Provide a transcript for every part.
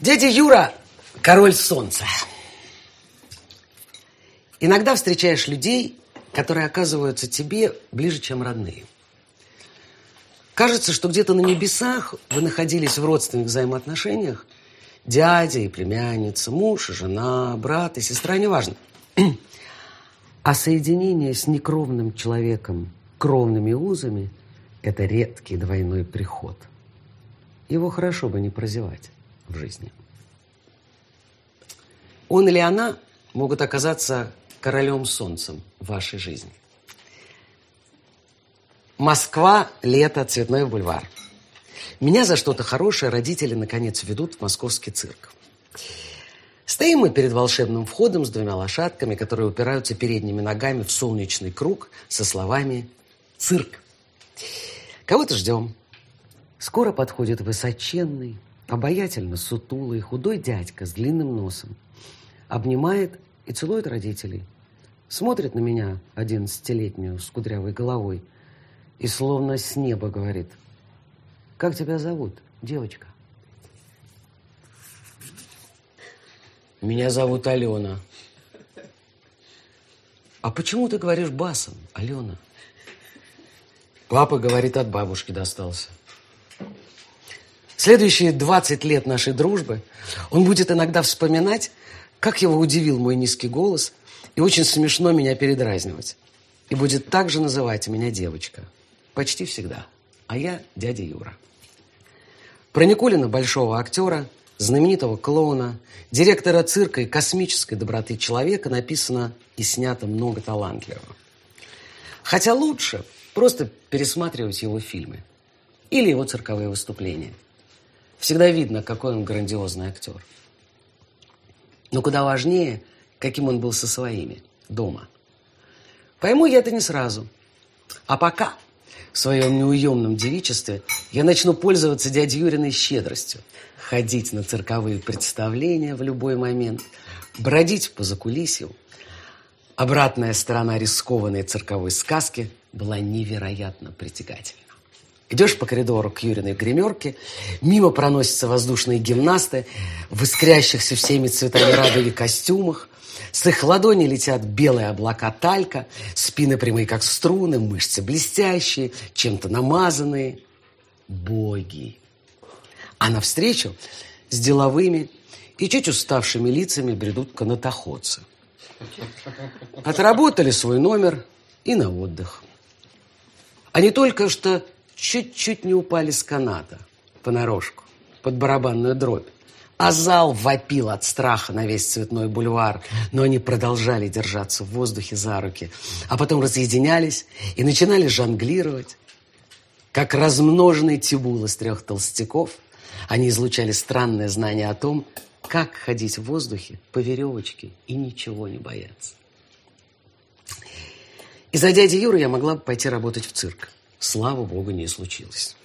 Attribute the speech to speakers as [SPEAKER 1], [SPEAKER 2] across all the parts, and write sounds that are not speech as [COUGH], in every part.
[SPEAKER 1] Дядя Юра – король солнца. Иногда встречаешь людей, которые оказываются тебе ближе, чем родные. Кажется, что где-то на небесах вы находились в родственных взаимоотношениях. Дядя и племянница, муж и жена, брат и сестра, неважно. А соединение с некровным человеком кровными узами – это редкий двойной приход. Его хорошо бы не прозевать в жизни. Он или она могут оказаться королем солнцем в вашей жизни. Москва, лето, цветной бульвар. Меня за что-то хорошее родители наконец ведут в московский цирк. Стоим мы перед волшебным входом с двумя лошадками, которые упираются передними ногами в солнечный круг со словами «Цирк». Кого-то ждем. Скоро подходит высоченный, обаятельно сутулый, худой дядька с длинным носом. Обнимает и целует родителей. Смотрит на меня одиннадцатилетнюю с кудрявой головой и словно с неба говорит. Как тебя зовут, девочка? Меня зовут Алена. А почему ты говоришь басом, Алена? Папа говорит, от бабушки достался. Следующие 20 лет нашей дружбы он будет иногда вспоминать, как его удивил мой низкий голос, и очень смешно меня передразнивать. И будет также называть меня девочка. Почти всегда. А я дядя Юра. Про Никулина, большого актера, знаменитого клоуна, директора цирка и космической доброты человека написано и снято много талантливого. Хотя лучше просто пересматривать его фильмы или его цирковые выступления. Всегда видно, какой он грандиозный актер. Но куда важнее, каким он был со своими дома. Пойму я это не сразу. А пока в своем неуемном девичестве я начну пользоваться дядей Юриной щедростью, ходить на цирковые представления в любой момент, бродить по закулисью. Обратная сторона рискованной цирковой сказки была невероятно притягательна. Идешь по коридору к Юриной гримерке, мимо проносятся воздушные гимнасты в искрящихся всеми цветами радуги костюмах, с их ладони летят белые облака талька, спины прямые, как струны, мышцы блестящие, чем-то намазанные. Боги! А навстречу с деловыми и чуть уставшими лицами бредут канатоходцы. Отработали свой номер и на отдых. Они только что чуть-чуть не упали с каната понарошку под барабанную дробь. А зал вопил от страха на весь цветной бульвар, но они продолжали держаться в воздухе за руки, а потом разъединялись и начинали жонглировать. Как размноженный тибул из трех толстяков, они излучали странное знание о том, как ходить в воздухе по веревочке и ничего не бояться. Из-за дяди Юры я могла бы пойти работать в цирк слава богу, не случилось.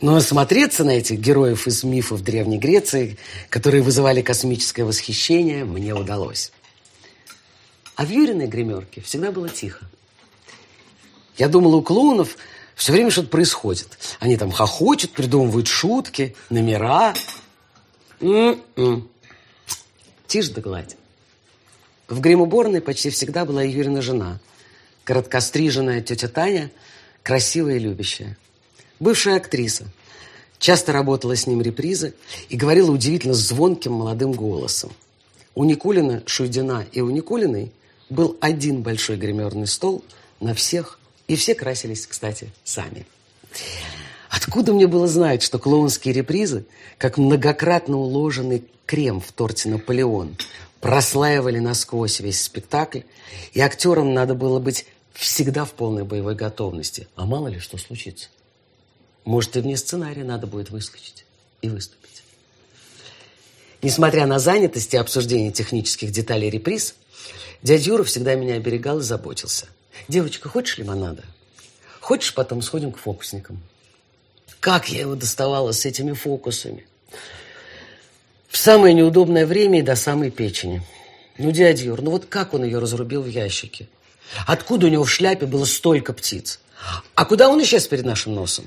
[SPEAKER 1] Но смотреться на этих героев из мифов Древней Греции, которые вызывали космическое восхищение, мне удалось. А в Юриной гримерке всегда было тихо. Я думала, у клоунов все время что-то происходит. Они там хохочут, придумывают шутки, номера. М-м. Тише да гладь. В грим-уборной почти всегда была Юрина жена. Короткостриженная тетя Таня – красивая и любящая. Бывшая актриса. Часто работала с ним репризы и говорила удивительно звонким молодым голосом. У Никулина, Шуйдина и у Никулиной был один большой гримерный стол на всех, и все красились, кстати, сами. Откуда мне было знать, что клоунские репризы, как многократно уложенный крем в торте «Наполеон», прослаивали насквозь весь спектакль, и актерам надо было быть всегда в полной боевой готовности. А мало ли что случится. Может, и вне сценария надо будет выскочить и выступить. Несмотря на занятость и обсуждение технических деталей реприз, дядя Юра всегда меня оберегал и заботился. «Девочка, хочешь лимонада? Хочешь, потом сходим к фокусникам?» Как я его доставала с этими фокусами? В самое неудобное время и до самой печени. Ну, дядя Юр, ну вот как он ее разрубил в ящике? Откуда у него в шляпе было столько птиц? А куда он исчез перед нашим носом?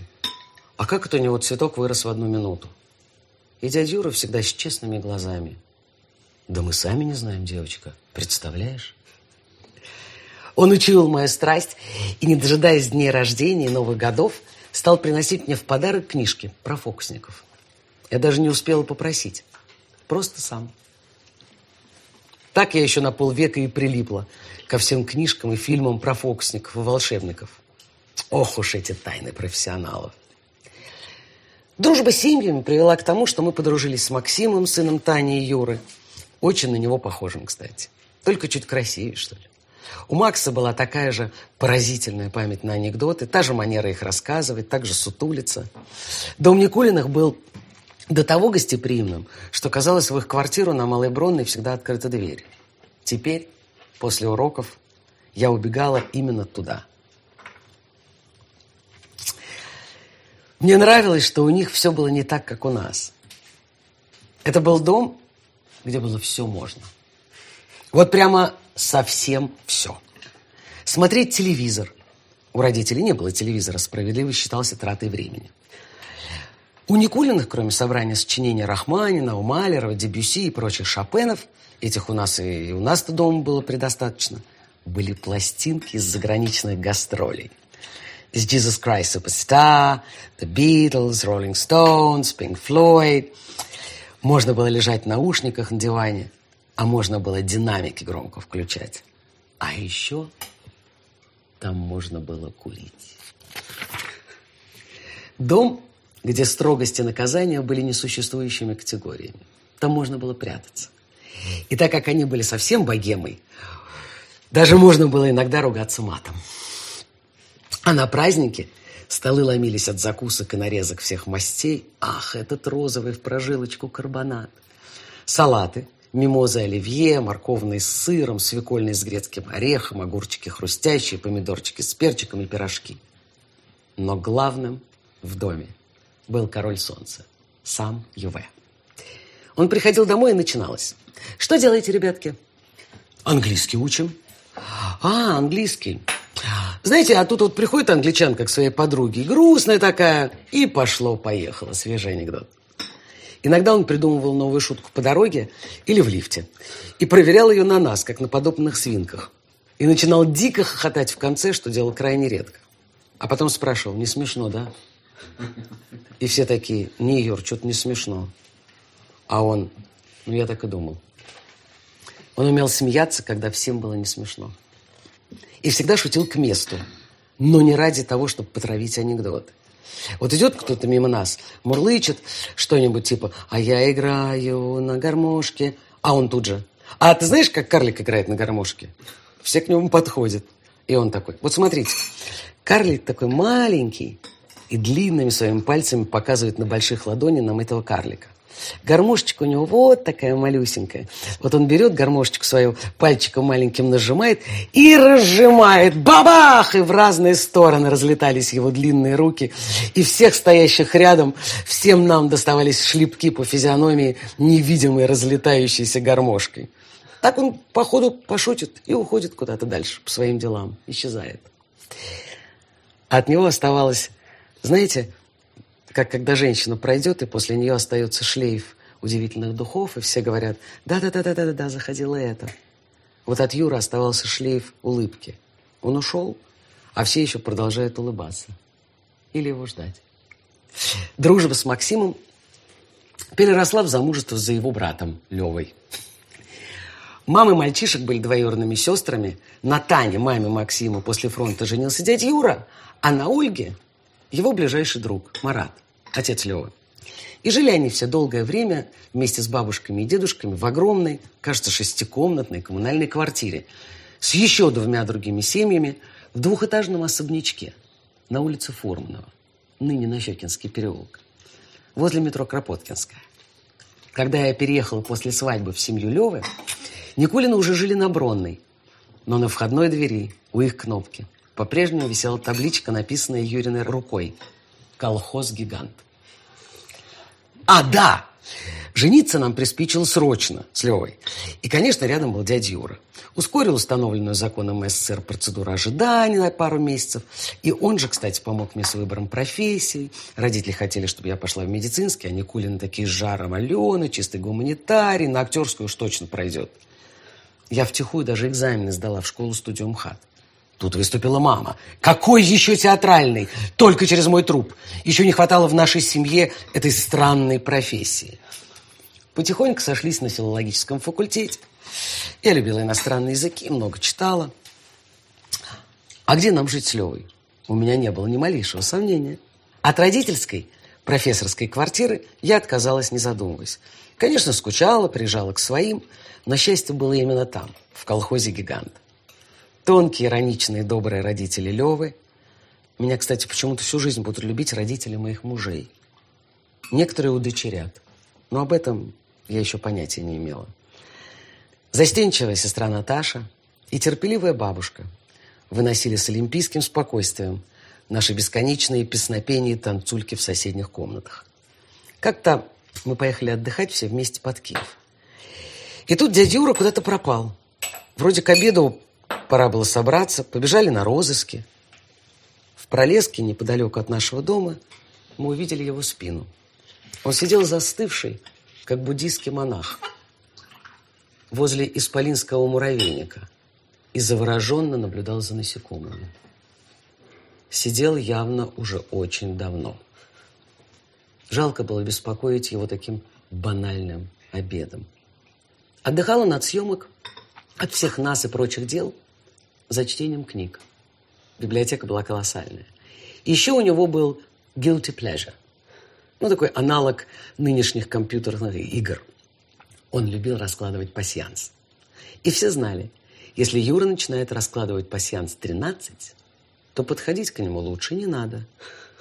[SPEAKER 1] А как это у него цветок вырос в одну минуту? И дядя Юра всегда с честными глазами. Да мы сами не знаем, девочка. Представляешь? Он учуял мою страсть и, не дожидаясь дней рождения и Новых годов, стал приносить мне в подарок книжки про фокусников. Я даже не успела попросить. Просто сам. Так я еще на полвека и прилипла ко всем книжкам и фильмам про фокусников и волшебников. Ох уж эти тайны профессионалов. Дружба с семьями привела к тому, что мы подружились с Максимом, сыном Тани и Юры. Очень на него похожим, кстати. Только чуть красивее, что ли. У Макса была такая же поразительная память на анекдоты, та же манера их рассказывать, так же сутулиться. Дом Никулиных был до того гостеприимным, что, казалось, в их квартиру на Малой Бронной всегда открыта дверь. Теперь, после уроков, я убегала именно туда. Мне нравилось, что у них все было не так, как у нас. Это был дом, где было все можно. Вот прямо совсем все. Смотреть телевизор. У родителей не было телевизора, справедливо считался тратой времени. У Никулиных, кроме собрания сочинений Рахманина, Умалерова, Дебюси и прочих Шопенов, этих у нас и у нас-то дома было предостаточно, были пластинки из заграничных гастролей. Из Jesus Christ Superstar, The Beatles, Rolling Stones, Pink Floyd. Можно было лежать в наушниках на диване, а можно было динамики громко включать. А еще там можно было курить. Дом где строгость и наказания были несуществующими категориями. Там можно было прятаться. И так как они были совсем богемой, даже можно было иногда ругаться матом. А на праздники столы ломились от закусок и нарезок всех мастей. Ах, этот розовый в прожилочку карбонат. Салаты, мимозы оливье, морковный с сыром, свекольный с грецким орехом, огурчики хрустящие, помидорчики с перчиком и пирожки. Но главным в доме – был король солнца, сам Юве. Он приходил домой и начиналось. Что делаете, ребятки? Английский учим. А, английский. Знаете, а тут вот приходит англичанка к своей подруге, грустная такая, и пошло-поехало, свежий анекдот. Иногда он придумывал новую шутку по дороге или в лифте и проверял ее на нас, как на подобных свинках. И начинал дико хохотать в конце, что делал крайне редко. А потом спрашивал, не смешно, да? И все такие, не, Юр, что-то не смешно. А он, ну я так и думал. Он умел смеяться, когда всем было не смешно. И всегда шутил к месту, но не ради того, чтобы потравить анекдот. Вот идет кто-то мимо нас, мурлычет что-нибудь типа «А я играю на гармошке», а он тут же «А ты знаешь, как карлик играет на гармошке?» Все к нему подходят. И он такой, вот смотрите, карлик такой маленький, и длинными своими пальцами показывает на больших ладонях нам этого карлика. Гармошечка у него вот такая малюсенькая. Вот он берет гармошечку свою, пальчиком маленьким нажимает и разжимает. Бабах! И в разные стороны разлетались его длинные руки. И всех стоящих рядом, всем нам доставались шлепки по физиономии невидимой разлетающейся гармошкой. Так он, походу, пошутит и уходит куда-то дальше по своим делам. Исчезает. От него оставалось знаете, как когда женщина пройдет, и после нее остается шлейф удивительных духов, и все говорят, да-да-да-да-да-да, заходило это. Вот от Юры оставался шлейф улыбки. Он ушел, а все еще продолжают улыбаться. Или его ждать. Дружба с Максимом переросла в замужество за его братом Левой. Мамы мальчишек были двоюродными сестрами. На Тане, маме Максима, после фронта женился дядя Юра, а на Ольге его ближайший друг Марат, отец Левы. И жили они все долгое время вместе с бабушками и дедушками в огромной, кажется, шестикомнатной коммунальной квартире с еще двумя другими семьями в двухэтажном особнячке на улице Форманова, ныне на Щекинский переулок, возле метро Кропоткинская. Когда я переехала после свадьбы в семью Левы, Никулины уже жили на Бронной, но на входной двери у их кнопки по-прежнему висела табличка, написанная Юриной рукой. «Колхоз-гигант». А, да! Жениться нам приспичило срочно с Левой. И, конечно, рядом был дядя Юра. Ускорил установленную законом СССР процедуру ожидания на пару месяцев. И он же, кстати, помог мне с выбором профессии. Родители хотели, чтобы я пошла в медицинский, а Никулин такие с жаром Алены, чистый гуманитарий, на актерскую уж точно пройдет. Я втихую даже экзамены сдала в школу-студию МХАТ. Тут выступила мама. Какой еще театральный? Только через мой труп. Еще не хватало в нашей семье этой странной профессии. Потихоньку сошлись на филологическом факультете. Я любила иностранные языки, много читала. А где нам жить с Левой? У меня не было ни малейшего сомнения. От родительской профессорской квартиры я отказалась, не задумываясь. Конечно, скучала, приезжала к своим, но счастье было именно там, в колхозе «Гигант». Тонкие, ироничные, добрые родители Левы. Меня, кстати, почему-то всю жизнь будут любить родители моих мужей. Некоторые удочерят, но об этом я еще понятия не имела. Застенчивая сестра Наташа и терпеливая бабушка выносили с олимпийским спокойствием наши бесконечные песнопения и танцульки в соседних комнатах. Как-то мы поехали отдыхать все вместе под Киев. И тут дядя Юра куда-то пропал. Вроде к обеду пора было собраться, побежали на розыски. В пролеске неподалеку от нашего дома мы увидели его спину. Он сидел застывший, как буддийский монах, возле исполинского муравейника и завороженно наблюдал за насекомыми. Сидел явно уже очень давно. Жалко было беспокоить его таким банальным обедом. Отдыхал он от съемок, от всех нас и прочих дел за чтением книг. Библиотека была колоссальная. Еще у него был guilty pleasure. Ну, такой аналог нынешних компьютерных игр. Он любил раскладывать пасьянс. И все знали, если Юра начинает раскладывать пасьянс 13, то подходить к нему лучше не надо.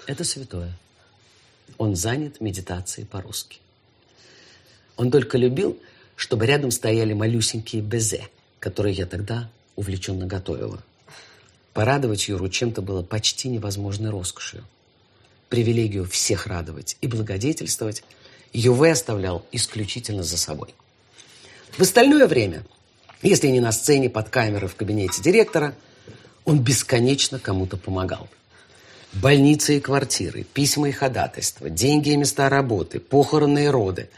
[SPEAKER 1] Это святое. Он занят медитацией по-русски. Он только любил, чтобы рядом стояли малюсенькие безе, которые я тогда увлеченно готовила. Порадовать Юру чем-то было почти невозможной роскошью привилегию всех радовать и благодетельствовать, Юве оставлял исключительно за собой. В остальное время, если не на сцене, под камерой в кабинете директора, он бесконечно кому-то помогал. Больницы и квартиры, письма и ходатайства, деньги и места работы, похороны и роды.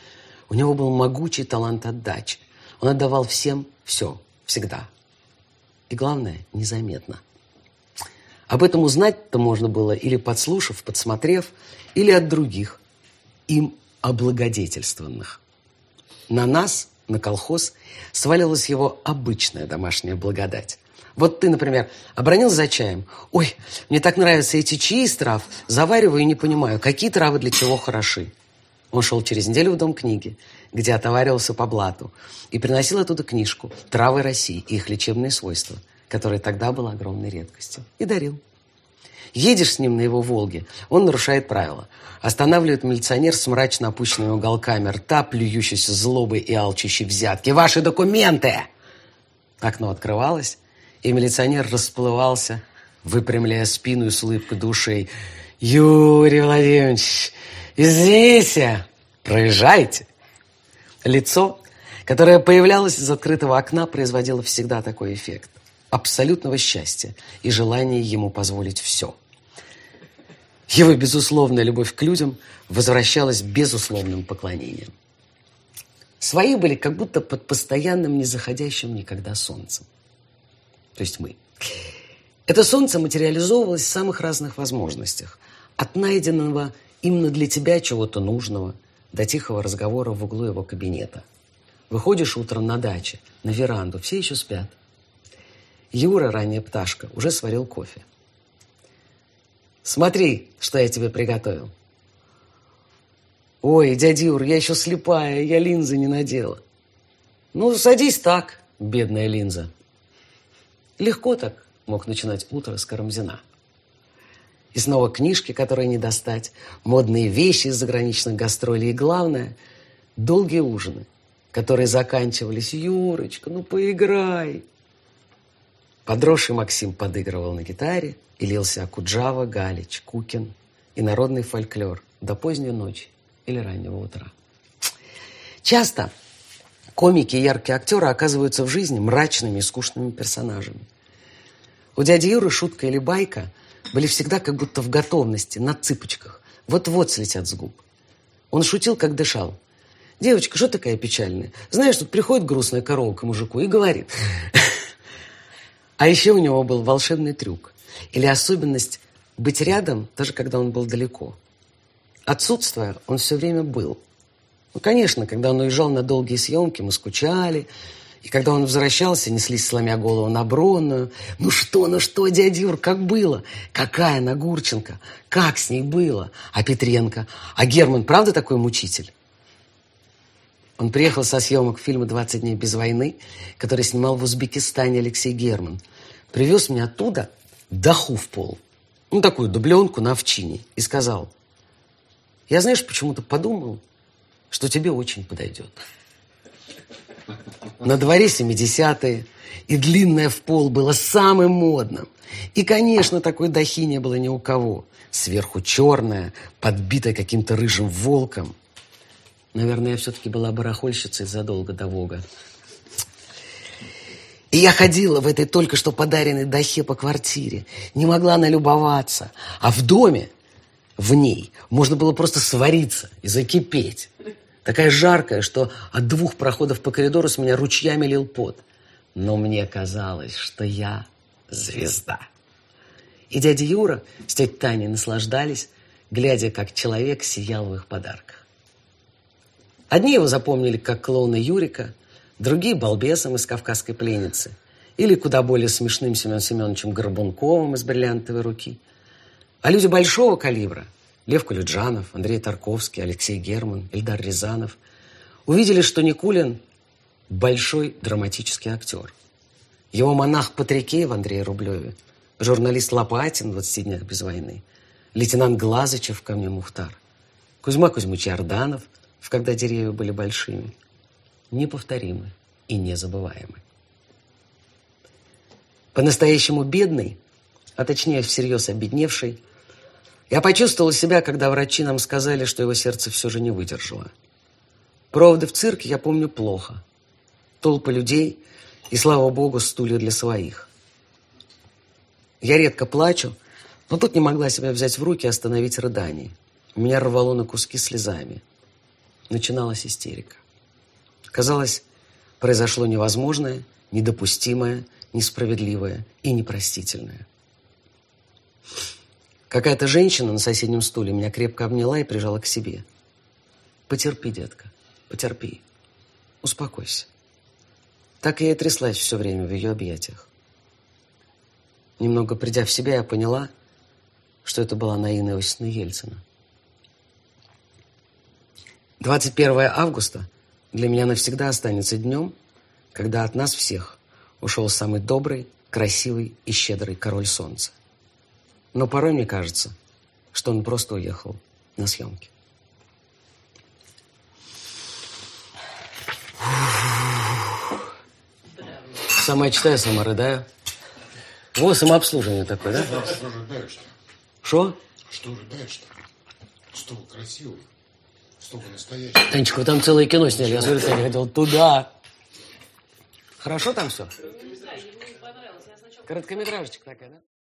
[SPEAKER 1] У него был могучий талант отдачи. Он отдавал всем все, всегда. И главное, незаметно – об этом узнать-то можно было или подслушав, подсмотрев, или от других, им облагодетельствованных. На нас, на колхоз, свалилась его обычная домашняя благодать. Вот ты, например, обронился за чаем. Ой, мне так нравятся эти чаи из трав. Завариваю и не понимаю, какие травы для чего хороши. Он шел через неделю в Дом книги, где отоваривался по блату, и приносил оттуда книжку «Травы России и их лечебные свойства», которая тогда была огромной редкостью, и дарил. Едешь с ним на его «Волге», он нарушает правила. Останавливает милиционер с мрачно опущенными уголками рта, плюющийся злобой и алчущий взятки. «Ваши документы!» Окно открывалось, и милиционер расплывался, выпрямляя спину и с улыбкой душей. «Юрий Владимирович, извините, проезжайте!» Лицо, которое появлялось из открытого окна, производило всегда такой эффект абсолютного счастья и желания ему позволить все – его безусловная любовь к людям возвращалась безусловным поклонением. Свои были как будто под постоянным незаходящим никогда солнцем. То есть мы. Это солнце материализовывалось в самых разных возможностях. От найденного именно для тебя чего-то нужного до тихого разговора в углу его кабинета. Выходишь утром на даче, на веранду, все еще спят. Юра, ранняя пташка, уже сварил кофе. Смотри, что я тебе приготовил. Ой, дядя Юр, я еще слепая, я линзы не надела. Ну, садись так, бедная линза. Легко так мог начинать утро с Карамзина. И снова книжки, которые не достать, модные вещи из заграничных гастролей. И главное, долгие ужины, которые заканчивались. Юрочка, ну поиграй. Подросший Максим подыгрывал на гитаре, и лился Акуджава, Галич, Кукин и народный фольклор до поздней ночи или раннего утра. Часто комики и яркие актеры оказываются в жизни мрачными и скучными персонажами. У дяди Юры шутка или байка были всегда как будто в готовности, на цыпочках. Вот-вот слетят с губ. Он шутил, как дышал. «Девочка, что такая печальная? Знаешь, тут приходит грустная корова к мужику и говорит...» [LAUGHS] А еще у него был волшебный трюк. Или особенность быть рядом, даже когда он был далеко. Отсутствуя, он все время был. Ну, конечно, когда он уезжал на долгие съемки, мы скучали. И когда он возвращался, неслись, сломя голову на Бронную. Ну что, ну что, дядя Юр, как было? Какая Нагурченко? Как с ней было? А Петренко? А Герман правда такой мучитель? Он приехал со съемок фильма «20 дней без войны», который снимал в Узбекистане Алексей Герман. Привез меня оттуда даху в пол. Ну, такую дубленку на овчине. И сказал, я, знаешь, почему-то подумал, что тебе очень подойдет. На дворе 70-е, и длинное в пол было самым модным. И, конечно, такой дахи не было ни у кого. Сверху черная, подбитая каким-то рыжим волком. Наверное, я все-таки была барахольщицей задолго до Вога. И я ходила в этой только что подаренной дахе по квартире. Не могла налюбоваться. А в доме, в ней, можно было просто свариться и закипеть. Такая жаркая, что от двух проходов по коридору с меня ручьями лил пот. Но мне казалось, что я звезда. И дядя Юра с тетей Таней наслаждались, глядя, как человек сиял в их подарках. Одни его запомнили как клоуна Юрика, другие – балбесом из «Кавказской пленницы» или куда более смешным Семен Семеновичем Горбунковым из «Бриллиантовой руки». А люди большого калибра Лев Кулиджанов, Андрей Тарковский, Алексей Герман, Эльдар Рязанов увидели, что Никулин – большой драматический актер. Его монах Патрикеев Андрей Рублеве, журналист Лопатин в «20 днях без войны», лейтенант Глазычев в «Камне Мухтар», Кузьма Кузьмич Ярданов в «Когда деревья были большими». Неповторимы и незабываемы. По-настоящему бедный, а точнее всерьез обедневший – я почувствовал себя, когда врачи нам сказали, что его сердце все же не выдержало. Проводы в цирке я помню плохо. Толпы людей и, слава богу, стулья для своих. Я редко плачу, но тут не могла себя взять в руки и остановить рыдание. Меня рвало на куски слезами. Начиналась истерика. Казалось, произошло невозможное, недопустимое, несправедливое и непростительное. Какая-то женщина на соседнем стуле меня крепко обняла и прижала к себе. Потерпи, детка, потерпи. Успокойся. Так я и тряслась все время в ее объятиях. Немного придя в себя, я поняла, что это была Наина Иосифовна Ельцина. 21 августа для меня навсегда останется днем, когда от нас всех ушел самый добрый, красивый и щедрый король солнца. Но порой мне кажется, что он просто уехал на съемки. Сама читаю, сама рыдаю. Вот самообслуживание такое, да?
[SPEAKER 2] Что рыдаешь-то?
[SPEAKER 1] Что?
[SPEAKER 2] Что рыдаешь-то? Столько красивый, столько настоящий.
[SPEAKER 1] Танечка, вы там целое кино сняли. Я смотрю, ты хотел туда. Хорошо там все? Короткометражечка такая, да?